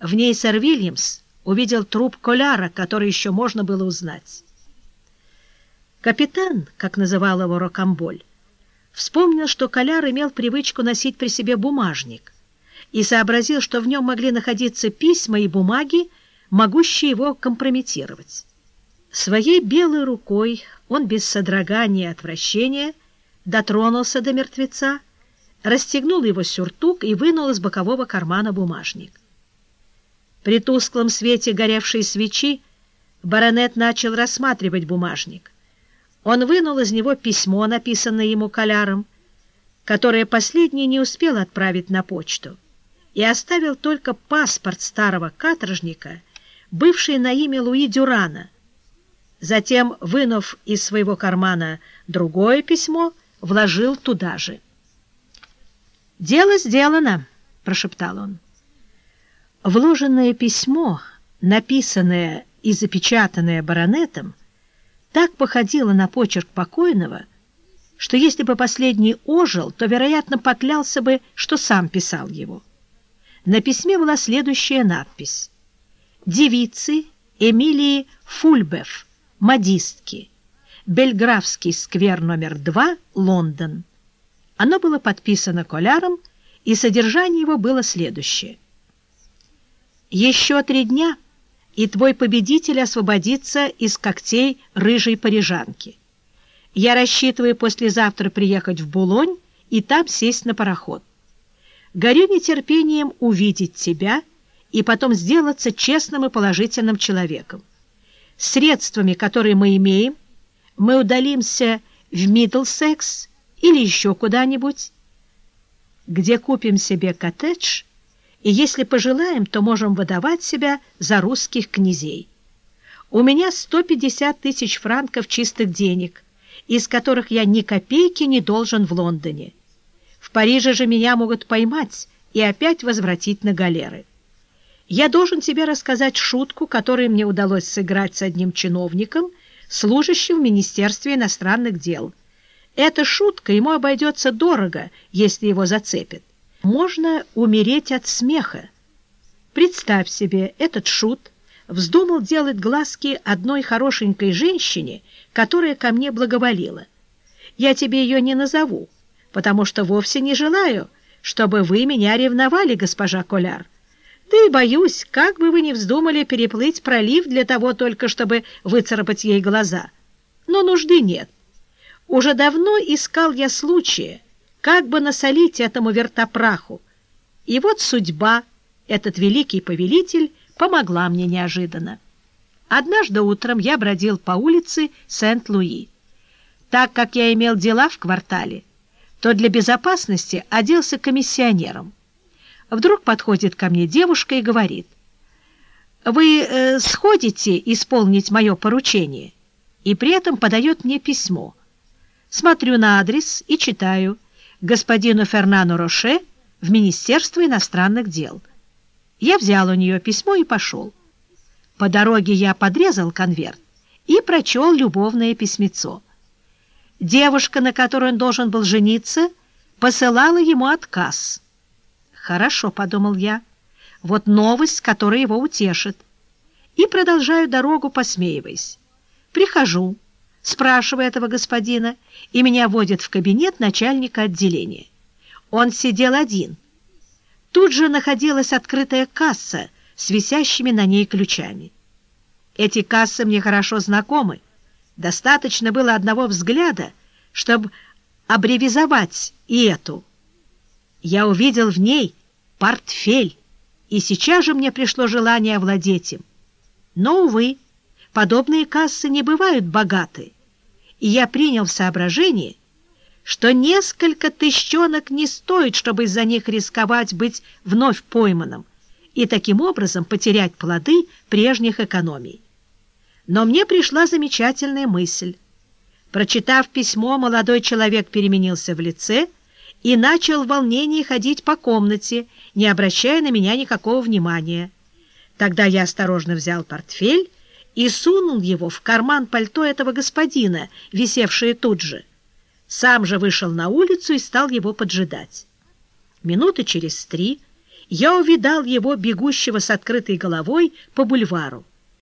В ней сэр Вильямс увидел труп Коляра, который еще можно было узнать. Капитан, как называл его Рокамболь, вспомнил, что Коляр имел привычку носить при себе бумажник и сообразил, что в нем могли находиться письма и бумаги, могущие его компрометировать. Своей белой рукой он без содрогания и отвращения дотронулся до мертвеца, расстегнул его сюртук и вынул из бокового кармана бумажник. При тусклом свете горевшей свечи баронет начал рассматривать бумажник. Он вынул из него письмо, написанное ему коляром, которое последний не успел отправить на почту, и оставил только паспорт старого каторжника, бывший на имя Луи Дюрана. Затем, вынув из своего кармана другое письмо, вложил туда же. «Дело сделано», — прошептал он. Вложенное письмо, написанное и запечатанное баронетом, так походило на почерк покойного, что если бы последний ожил, то, вероятно, поклялся бы, что сам писал его. На письме была следующая надпись. «Девицы Эмилии Фульбеф, модистки, Бельграфский сквер номер 2, Лондон». Оно было подписано Коляром, и содержание его было следующее. «Еще три дня, и твой победитель освободится из когтей рыжей парижанки. Я рассчитываю послезавтра приехать в Булонь и там сесть на пароход. Горю нетерпением увидеть тебя и потом сделаться честным и положительным человеком. Средствами, которые мы имеем, мы удалимся в Миддлсекс, или еще куда-нибудь, где купим себе коттедж, и если пожелаем, то можем выдавать себя за русских князей. У меня 150 тысяч франков чистых денег, из которых я ни копейки не должен в Лондоне. В Париже же меня могут поймать и опять возвратить на галеры. Я должен тебе рассказать шутку, которую мне удалось сыграть с одним чиновником, служащим в Министерстве иностранных дел – эта шутка ему обойдется дорого, если его зацепят. Можно умереть от смеха. Представь себе, этот шут вздумал делать глазки одной хорошенькой женщине, которая ко мне благоволила. Я тебе ее не назову, потому что вовсе не желаю, чтобы вы меня ревновали, госпожа Коляр. Да и боюсь, как бы вы ни вздумали переплыть пролив для того только, чтобы выцарапать ей глаза. Но нужды нет. Уже давно искал я случая, как бы насолить этому вертопраху. И вот судьба, этот великий повелитель, помогла мне неожиданно. Однажды утром я бродил по улице Сент-Луи. Так как я имел дела в квартале, то для безопасности оделся комиссионером. Вдруг подходит ко мне девушка и говорит, «Вы э, сходите исполнить мое поручение?» И при этом подает мне письмо — Смотрю на адрес и читаю «Господину Фернану Роше в Министерство иностранных дел». Я взял у нее письмо и пошел. По дороге я подрезал конверт и прочел любовное письмецо. Девушка, на которой он должен был жениться, посылала ему отказ. «Хорошо», — подумал я, — «вот новость, которая его утешит». И продолжаю дорогу, посмеиваясь. Прихожу спрашиваю этого господина, и меня водят в кабинет начальника отделения. Он сидел один. Тут же находилась открытая касса с висящими на ней ключами. Эти кассы мне хорошо знакомы. Достаточно было одного взгляда, чтобы абревизовать и эту. Я увидел в ней портфель, и сейчас же мне пришло желание овладеть им. Но, увы, подобные кассы не бывают богаты, и я принял в соображение, что несколько тысячонок не стоит, чтобы из-за них рисковать быть вновь пойманным и таким образом потерять плоды прежних экономий. Но мне пришла замечательная мысль. Прочитав письмо, молодой человек переменился в лице и начал в волнении ходить по комнате, не обращая на меня никакого внимания. Тогда я осторожно взял портфель и сунул его в карман пальто этого господина, висевшее тут же. Сам же вышел на улицу и стал его поджидать. Минуты через три я увидал его, бегущего с открытой головой по бульвару.